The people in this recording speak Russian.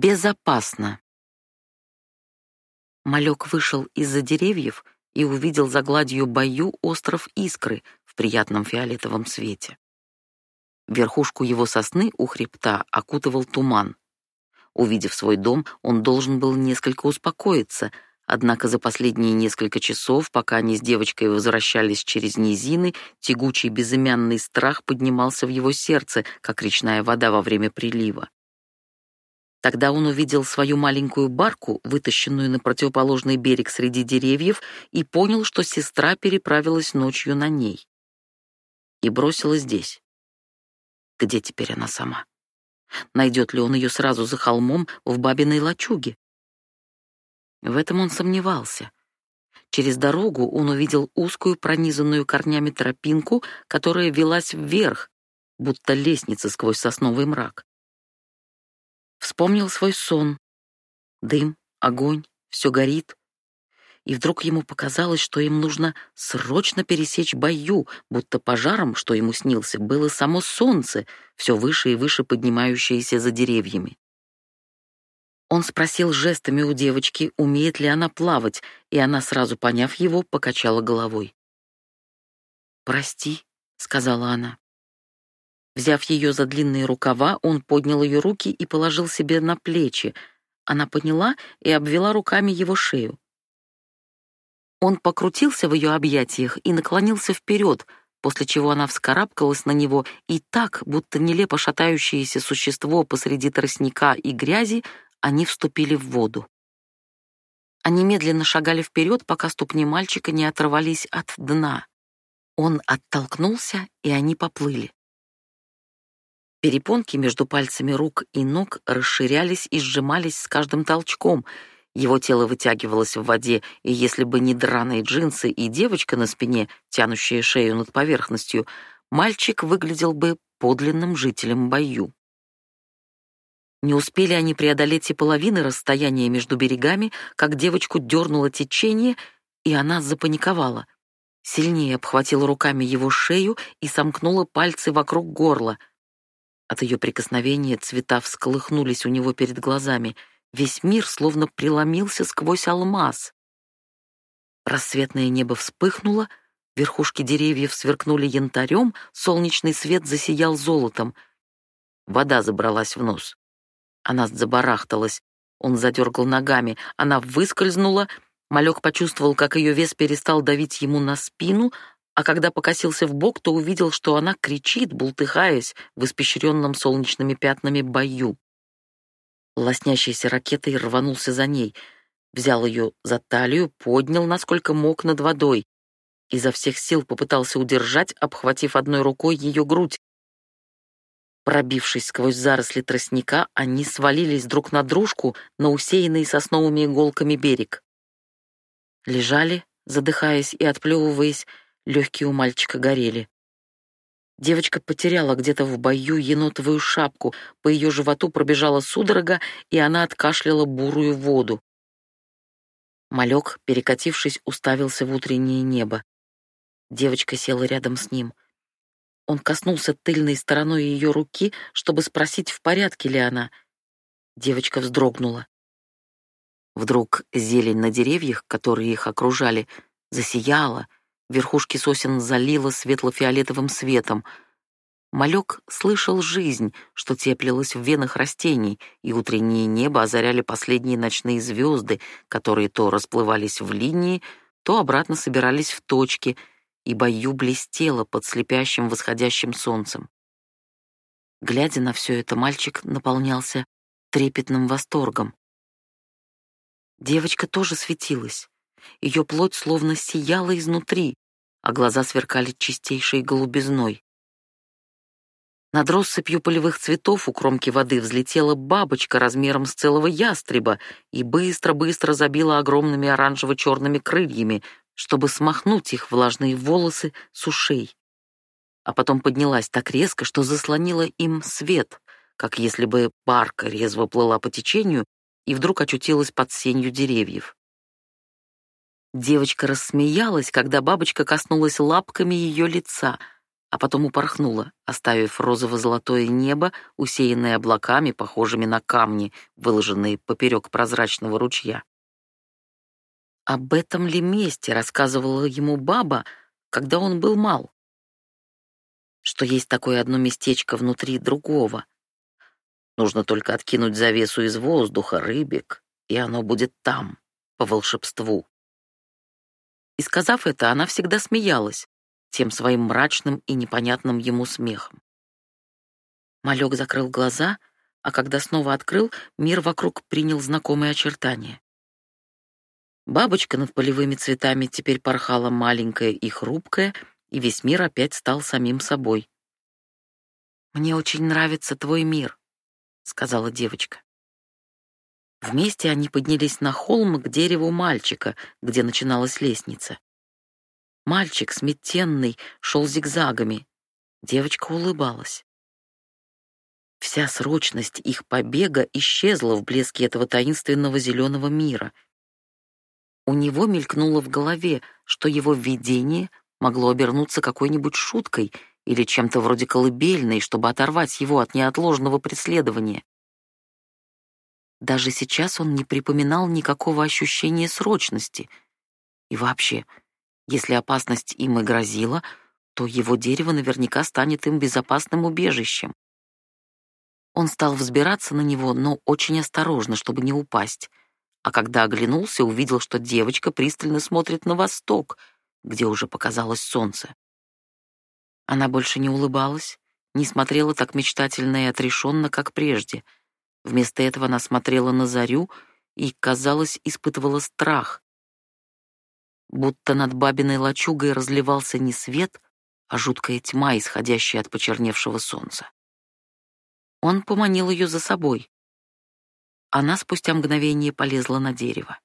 Безопасно. Малек вышел из-за деревьев и увидел за гладью бою остров Искры в приятном фиолетовом свете. Верхушку его сосны у хребта окутывал туман. Увидев свой дом, он должен был несколько успокоиться, однако за последние несколько часов, пока они с девочкой возвращались через низины, тягучий безымянный страх поднимался в его сердце, как речная вода во время прилива. Тогда он увидел свою маленькую барку, вытащенную на противоположный берег среди деревьев, и понял, что сестра переправилась ночью на ней. И бросила здесь. Где теперь она сама? Найдет ли он ее сразу за холмом в бабиной лачуге? В этом он сомневался. Через дорогу он увидел узкую, пронизанную корнями тропинку, которая велась вверх, будто лестница сквозь сосновый мрак. Вспомнил свой сон. Дым, огонь, все горит. И вдруг ему показалось, что им нужно срочно пересечь бою, будто пожаром, что ему снился, было само солнце, все выше и выше поднимающееся за деревьями. Он спросил жестами у девочки, умеет ли она плавать, и она, сразу поняв его, покачала головой. «Прости», — сказала она. Взяв ее за длинные рукава, он поднял ее руки и положил себе на плечи. Она поняла и обвела руками его шею. Он покрутился в ее объятиях и наклонился вперед, после чего она вскарабкалась на него и так, будто нелепо шатающееся существо посреди тростника и грязи, они вступили в воду. Они медленно шагали вперед, пока ступни мальчика не оторвались от дна. Он оттолкнулся, и они поплыли. Перепонки между пальцами рук и ног расширялись и сжимались с каждым толчком. Его тело вытягивалось в воде, и если бы не драные джинсы и девочка на спине, тянущая шею над поверхностью, мальчик выглядел бы подлинным жителем Баю. Не успели они преодолеть и половины расстояния между берегами, как девочку дернуло течение, и она запаниковала. Сильнее обхватила руками его шею и сомкнула пальцы вокруг горла. От ее прикосновения цвета всколыхнулись у него перед глазами. Весь мир словно преломился сквозь алмаз. Рассветное небо вспыхнуло, верхушки деревьев сверкнули янтарем, солнечный свет засиял золотом. Вода забралась в нос. Она забарахталась. Он задергал ногами. Она выскользнула. Малек почувствовал, как ее вес перестал давить ему на спину, а когда покосился в бок, то увидел, что она кричит, бултыхаясь в испещренном солнечными пятнами бою. Лоснящейся ракетой рванулся за ней, взял ее за талию, поднял, насколько мог, над водой. Изо всех сил попытался удержать, обхватив одной рукой ее грудь. Пробившись сквозь заросли тростника, они свалились друг на дружку на усеянный сосновыми иголками берег. Лежали, задыхаясь и отплевываясь, Легкие у мальчика горели. Девочка потеряла где-то в бою енотовую шапку, по ее животу пробежала судорога, и она откашляла бурую воду. Малек, перекатившись, уставился в утреннее небо. Девочка села рядом с ним. Он коснулся тыльной стороной ее руки, чтобы спросить, в порядке ли она. Девочка вздрогнула. Вдруг зелень на деревьях, которые их окружали, засияла — Верхушки сосен залило светло-фиолетовым светом. Малек слышал жизнь, что теплилась в венах растений, и утреннее небо озаряли последние ночные звезды, которые то расплывались в линии, то обратно собирались в точки, и бою блестело под слепящим восходящим солнцем. Глядя на все это, мальчик наполнялся трепетным восторгом. Девочка тоже светилась. Ее плоть словно сияла изнутри, а глаза сверкали чистейшей голубизной. Над россыпью полевых цветов у кромки воды взлетела бабочка размером с целого ястреба и быстро-быстро забила огромными оранжево-черными крыльями, чтобы смахнуть их влажные волосы с ушей. А потом поднялась так резко, что заслонила им свет, как если бы парка резво плыла по течению и вдруг очутилась под сенью деревьев. Девочка рассмеялась, когда бабочка коснулась лапками ее лица. а потом упорхнула, оставив розово-золотое небо, усеянное облаками, похожими на камни, выложенные поперек прозрачного ручья. Об этом ли месте рассказывала ему баба, когда он был мал? Что есть такое одно местечко внутри другого. Нужно только откинуть завесу из воздуха, рыбик, и оно будет там, по волшебству. И сказав это, она всегда смеялась, тем своим мрачным и непонятным ему смехом. Малек закрыл глаза, а когда снова открыл, мир вокруг принял знакомые очертания. Бабочка над полевыми цветами теперь порхала маленькая и хрупкая, и весь мир опять стал самим собой. «Мне очень нравится твой мир», — сказала девочка. Вместе они поднялись на холм к дереву мальчика, где начиналась лестница. Мальчик, сметенный, шел зигзагами. Девочка улыбалась. Вся срочность их побега исчезла в блеске этого таинственного зеленого мира. У него мелькнуло в голове, что его видение могло обернуться какой-нибудь шуткой или чем-то вроде колыбельной, чтобы оторвать его от неотложного преследования. Даже сейчас он не припоминал никакого ощущения срочности. И вообще, если опасность им и грозила, то его дерево наверняка станет им безопасным убежищем. Он стал взбираться на него, но очень осторожно, чтобы не упасть. А когда оглянулся, увидел, что девочка пристально смотрит на восток, где уже показалось солнце. Она больше не улыбалась, не смотрела так мечтательно и отрешенно, как прежде. Вместо этого она смотрела на зарю и, казалось, испытывала страх, будто над бабиной лачугой разливался не свет, а жуткая тьма, исходящая от почерневшего солнца. Он поманил ее за собой. Она спустя мгновение полезла на дерево.